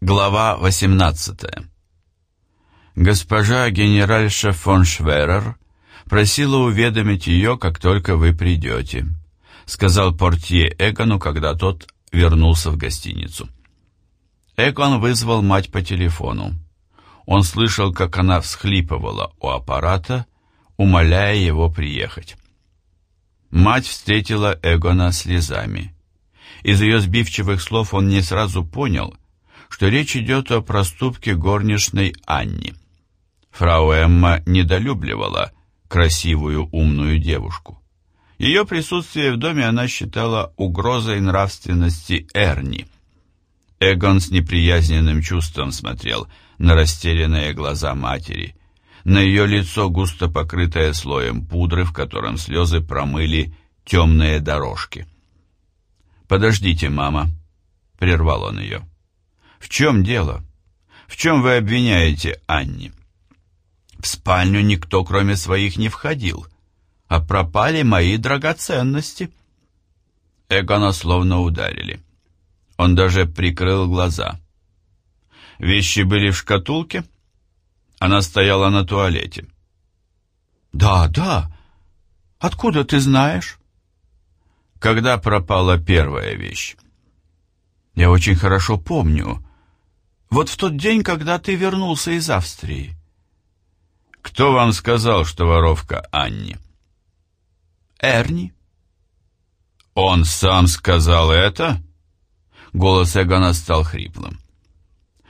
Глава 18 Госпожа генеральша фон Шверер просила уведомить ее, как только вы придете, сказал портье Эгону, когда тот вернулся в гостиницу. Эгон вызвал мать по телефону. Он слышал, как она всхлипывала у аппарата, умоляя его приехать. Мать встретила Эгона слезами. Из ее сбивчивых слов он не сразу понял, что речь идет о проступке горничной Анни. Фрау Эмма недолюбливала красивую умную девушку. Ее присутствие в доме она считала угрозой нравственности Эрни. Эгон с неприязненным чувством смотрел на растерянные глаза матери, на ее лицо, густо покрытое слоем пудры, в котором слезы промыли темные дорожки. «Подождите, мама», — прервал он ее. «В чем дело? В чем вы обвиняете Анни?» «В спальню никто, кроме своих, не входил, а пропали мои драгоценности». Эгона словно ударили. Он даже прикрыл глаза. «Вещи были в шкатулке?» Она стояла на туалете. «Да, да. Откуда ты знаешь?» «Когда пропала первая вещь?» «Я очень хорошо помню. Вот в тот день, когда ты вернулся из Австрии». «Кто вам сказал, что воровка Анни?» «Эрни». «Он сам сказал это?» Голос Эгона стал хриплым.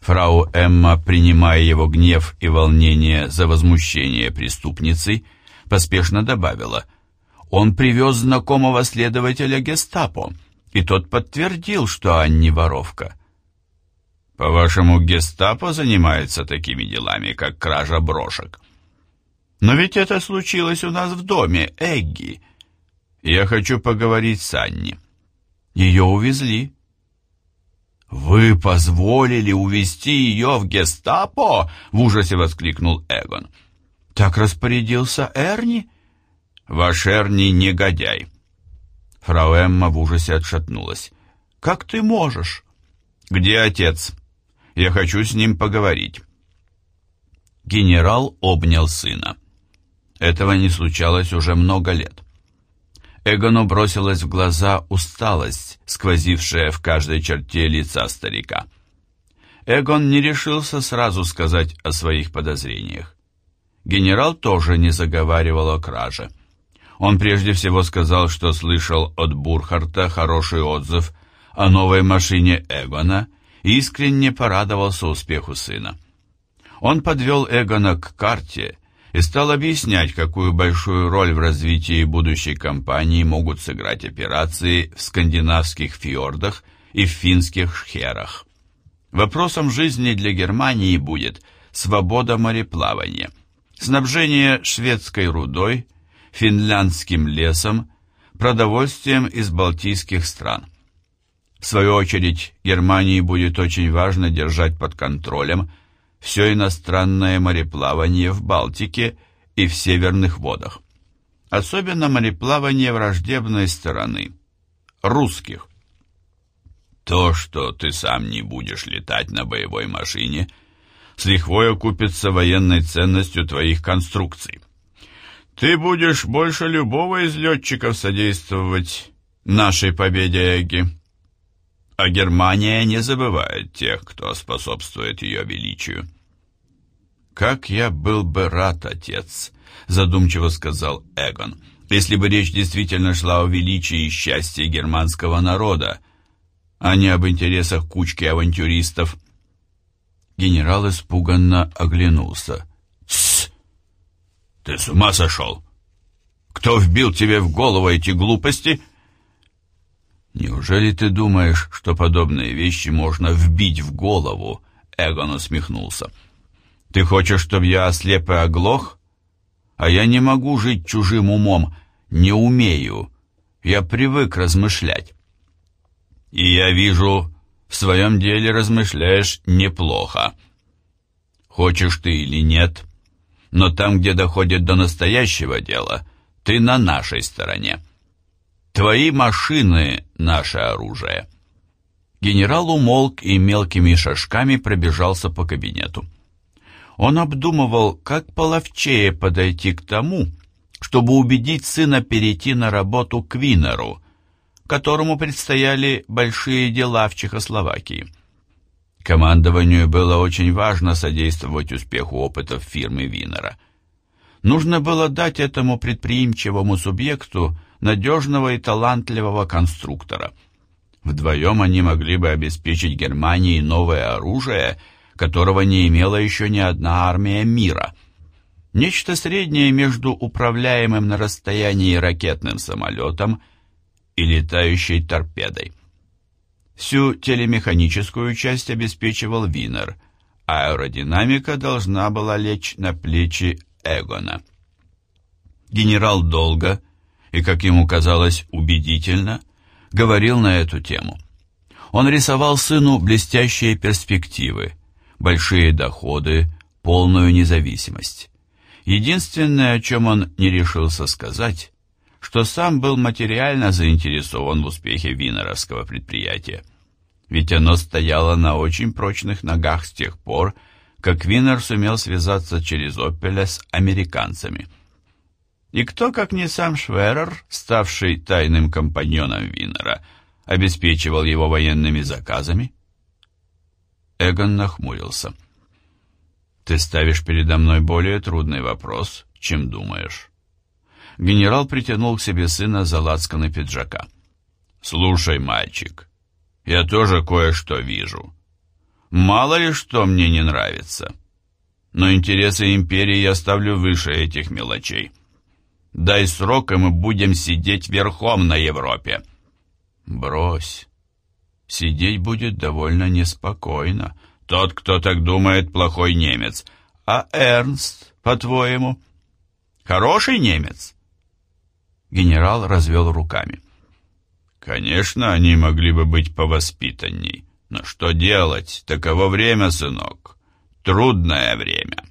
Фрау Эмма, принимая его гнев и волнение за возмущение преступницей, поспешно добавила, «Он привез знакомого следователя гестапо, и тот подтвердил, что Анни воровка». «По-вашему, гестапо занимается такими делами, как кража брошек?» «Но ведь это случилось у нас в доме, Эгги. Я хочу поговорить с Анни». «Ее увезли». «Вы позволили увести ее в гестапо?» — в ужасе воскликнул Эгон. «Так распорядился Эрни?» «Ваш Эрни негодяй». Фрау Эмма в ужасе отшатнулась. «Как ты можешь?» «Где отец? Я хочу с ним поговорить». Генерал обнял сына. Этого не случалось уже много лет. Эгону бросилась в глаза усталость, сквозившая в каждой черте лица старика. Эгон не решился сразу сказать о своих подозрениях. Генерал тоже не заговаривал о краже. Он прежде всего сказал, что слышал от Бурхарта хороший отзыв о новой машине Эгона искренне порадовался успеху сына. Он подвел Эгона к карте и стал объяснять, какую большую роль в развитии будущей компании могут сыграть операции в скандинавских фьордах и в финских шхерах. Вопросом жизни для Германии будет свобода мореплавания, снабжение шведской рудой, финляндским лесом, продовольствием из балтийских стран. В свою очередь, Германии будет очень важно держать под контролем все иностранное мореплавание в Балтике и в северных водах. Особенно мореплавание враждебной стороны, русских. То, что ты сам не будешь летать на боевой машине, с лихвой окупится военной ценностью твоих конструкций. Ты будешь больше любого из летчиков содействовать нашей победе, Эгги. А Германия не забывает тех, кто способствует ее величию. «Как я был бы рад, отец», — задумчиво сказал Эгон, «если бы речь действительно шла о величии и счастье германского народа, а не об интересах кучки авантюристов». Генерал испуганно оглянулся. «Тссс! Ты с ума сошел? Кто вбил тебе в голову эти глупости?» «Неужели ты думаешь, что подобные вещи можно вбить в голову?» Эгон усмехнулся. «Ты хочешь, чтобы я ослеп и оглох? А я не могу жить чужим умом, не умею. Я привык размышлять». «И я вижу, в своем деле размышляешь неплохо. Хочешь ты или нет, но там, где доходит до настоящего дела, ты на нашей стороне». Твои машины — наше оружие. Генерал умолк и мелкими шажками пробежался по кабинету. Он обдумывал, как половчее подойти к тому, чтобы убедить сына перейти на работу к Винеру, которому предстояли большие дела в Чехословакии. Командованию было очень важно содействовать успеху опытов фирмы Винера. Нужно было дать этому предприимчивому субъекту надежного и талантливого конструктора – Вдвоем они могли бы обеспечить Германии новое оружие, которого не имела еще ни одна армия мира. Нечто среднее между управляемым на расстоянии ракетным самолетом и летающей торпедой. Всю телемеханическую часть обеспечивал Винер, аэродинамика должна была лечь на плечи Эгона. Генерал долго и, как ему казалось, убедительно говорил на эту тему. Он рисовал сыну блестящие перспективы, большие доходы, полную независимость. Единственное, о чем он не решился сказать, что сам был материально заинтересован в успехе винеровского предприятия. Ведь оно стояло на очень прочных ногах с тех пор, как Винер сумел связаться через Опеля с американцами – и кто, как не сам Шверер, ставший тайным компаньоном Виннера, обеспечивал его военными заказами? Эгон нахмурился. «Ты ставишь передо мной более трудный вопрос, чем думаешь». Генерал притянул к себе сына за лацканы пиджака. «Слушай, мальчик, я тоже кое-что вижу. Мало ли что мне не нравится, но интересы империи я ставлю выше этих мелочей». Дай срок, и мы будем сидеть верхом на Европе. Брось. Сидеть будет довольно неспокойно. Тот, кто так думает, плохой немец. А Эрнст, по-твоему, хороший немец? Генерал развел руками. Конечно, они могли бы быть повоспитанней. Но что делать? Таково время, сынок. Трудное время.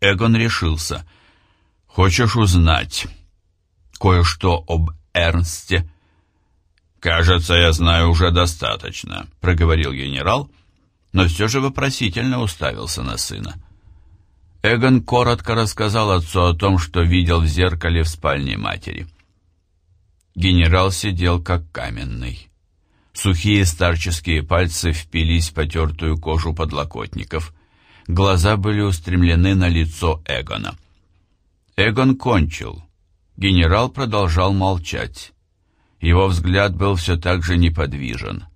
Эгон решился — Хочешь узнать кое-что об Эрнсте?» «Кажется, я знаю уже достаточно», — проговорил генерал, но все же вопросительно уставился на сына. Эгон коротко рассказал отцу о том, что видел в зеркале в спальне матери. Генерал сидел как каменный. Сухие старческие пальцы впились в потертую кожу подлокотников. Глаза были устремлены на лицо Эгона. Эгон кончил. Генерал продолжал молчать. Его взгляд был все так же неподвижен.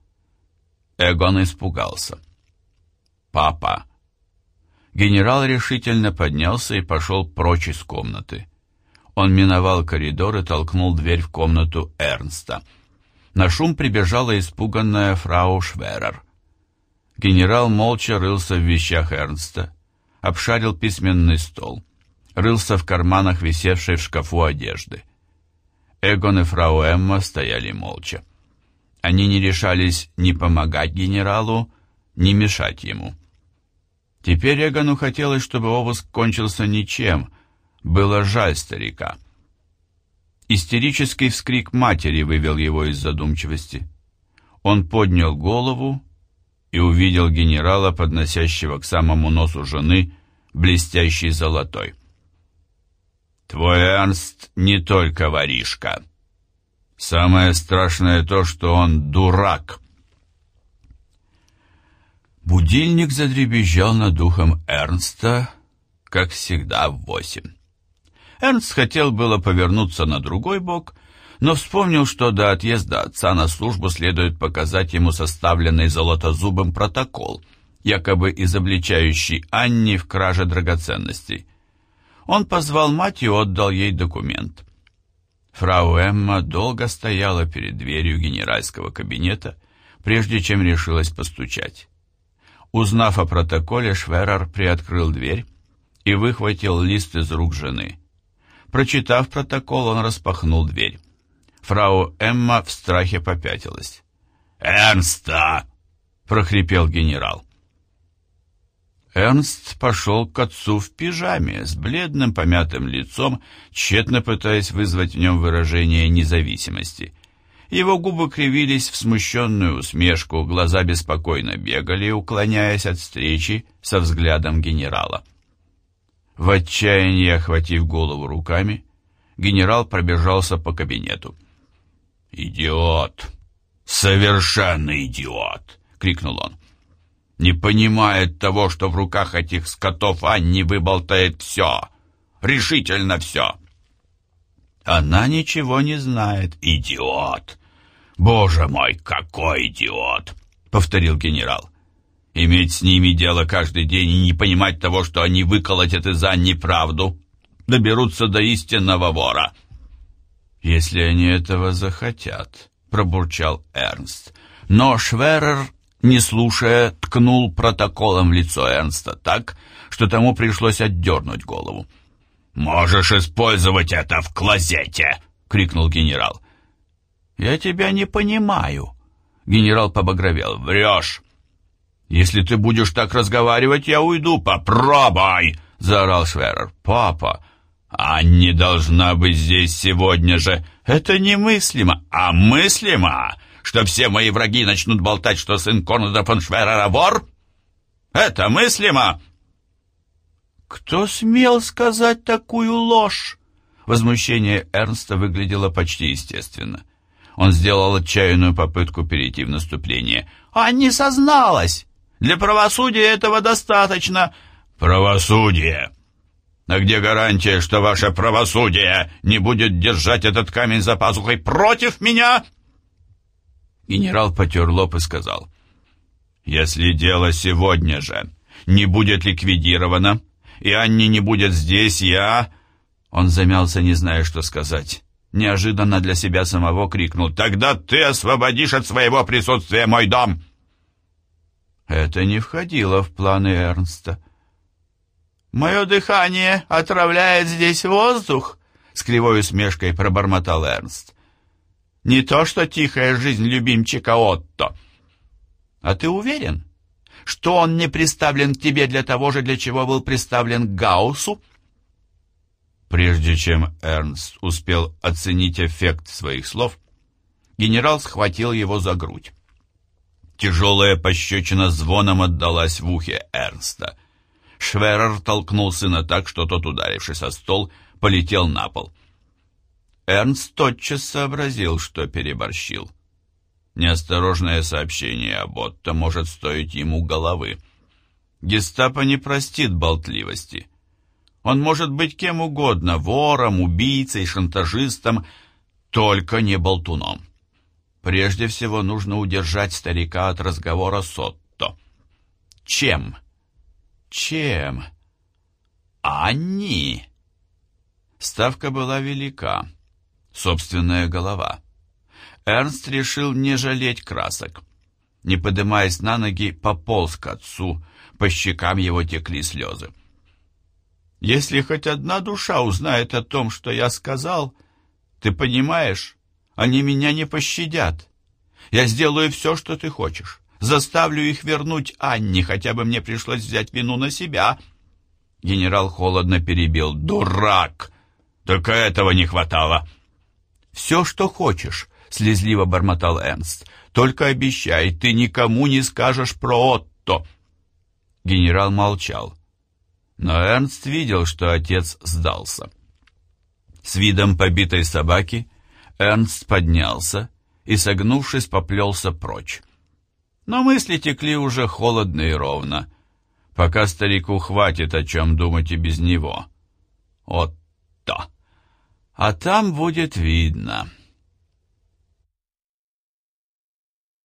Эгон испугался. «Папа!» Генерал решительно поднялся и пошел прочь из комнаты. Он миновал коридор и толкнул дверь в комнату Эрнста. На шум прибежала испуганная фрау Шверер. Генерал молча рылся в вещах Эрнста, обшарил письменный стол рылся в карманах, висевшей в шкафу одежды. Эгон и фрау Эмма стояли молча. Они не решались ни помогать генералу, ни мешать ему. Теперь Эгону хотелось, чтобы обыск кончился ничем. Было жаль старика. Истерический вскрик матери вывел его из задумчивости. Он поднял голову и увидел генерала, подносящего к самому носу жены блестящий золотой. Твой Эрнст не только воришка. Самое страшное то, что он дурак. Будильник задребезжал над духом Эрнста, как всегда, в восемь. Эрнст хотел было повернуться на другой бок, но вспомнил, что до отъезда отца на службу следует показать ему составленный золотозубым протокол, якобы изобличающий Анни в краже драгоценностей. Он позвал мать и отдал ей документ. Фрау Эмма долго стояла перед дверью генеральского кабинета, прежде чем решилась постучать. Узнав о протоколе, Шверер приоткрыл дверь и выхватил лист из рук жены. Прочитав протокол, он распахнул дверь. Фрау Эмма в страхе попятилась. «Эрнста!» — прохрипел генерал. Эрнст пошел к отцу в пижаме, с бледным помятым лицом, тщетно пытаясь вызвать в нем выражение независимости. Его губы кривились в смущенную усмешку, глаза беспокойно бегали, уклоняясь от встречи со взглядом генерала. В отчаянии охватив голову руками, генерал пробежался по кабинету. «Идиот! Совершенно идиот!» — крикнул он. «Не понимает того, что в руках этих скотов Анни выболтает все, решительно все!» «Она ничего не знает, идиот!» «Боже мой, какой идиот!» — повторил генерал. «Иметь с ними дело каждый день и не понимать того, что они выколотят из Анни правду, доберутся до истинного вора». «Если они этого захотят», — пробурчал Эрнст. Но Шверер, не слушая, ткнул протоколом в лицо Эрнста так, что тому пришлось отдернуть голову. «Можешь использовать это в клозете!» — крикнул генерал. «Я тебя не понимаю». Генерал побагровел. «Врешь!» «Если ты будешь так разговаривать, я уйду. Попробуй!» — заорал Шверер. «Папа, а не должна быть здесь сегодня же. Это немыслимо, а мыслимо, что все мои враги начнут болтать, что сын Конрада фон Шверера вор? Это мыслимо!» «Кто смел сказать такую ложь?» Возмущение Эрнста выглядело почти естественно. Он сделал отчаянную попытку перейти в наступление. «А не созналась! Для правосудия этого достаточно!» «Правосудие! А где гарантия, что ваше правосудие не будет держать этот камень за пазухой против меня?» Генерал потер лоб и сказал. «Если дело сегодня же не будет ликвидировано, и Анни не будет здесь, я...» Он замялся, не зная, что сказать неожиданно для себя самого крикнул «Тогда ты освободишь от своего присутствия мой дом!» Это не входило в планы Эрнста. «Мое дыхание отравляет здесь воздух», — с кривой усмешкой пробормотал Эрнст. «Не то, что тихая жизнь любимчика Отто. А ты уверен, что он не приставлен к тебе для того же, для чего был приставлен к Гауссу?» Прежде чем Эрнст успел оценить эффект своих слов, генерал схватил его за грудь. Тяжелая пощечина звоном отдалась в ухе Эрнста. Шверер толкнул сына так, что тот, ударившись о стол, полетел на пол. Эрнст тотчас сообразил, что переборщил. Неосторожное сообщение об Отто может стоить ему головы. Гестапо не простит болтливости. Он может быть кем угодно, вором, убийцей, шантажистом, только не болтуном. Прежде всего нужно удержать старика от разговора с Отто. Чем? Чем? Они. Ставка была велика. Собственная голова. Эрнст решил не жалеть красок. Не поднимаясь на ноги, пополз к отцу, по щекам его текли слезы. Если хоть одна душа узнает о том, что я сказал, ты понимаешь, они меня не пощадят. Я сделаю все, что ты хочешь. Заставлю их вернуть Анне, хотя бы мне пришлось взять вину на себя. Генерал холодно перебил. Дурак! Только этого не хватало. Все, что хочешь, слезливо бормотал Энст. Только обещай, ты никому не скажешь про Отто. Генерал молчал. Но Эрнст видел, что отец сдался. С видом побитой собаки Эрнст поднялся и, согнувшись, поплелся прочь. Но мысли текли уже холодно и ровно, пока старику хватит о чем думать и без него. Вот то. А там будет видно.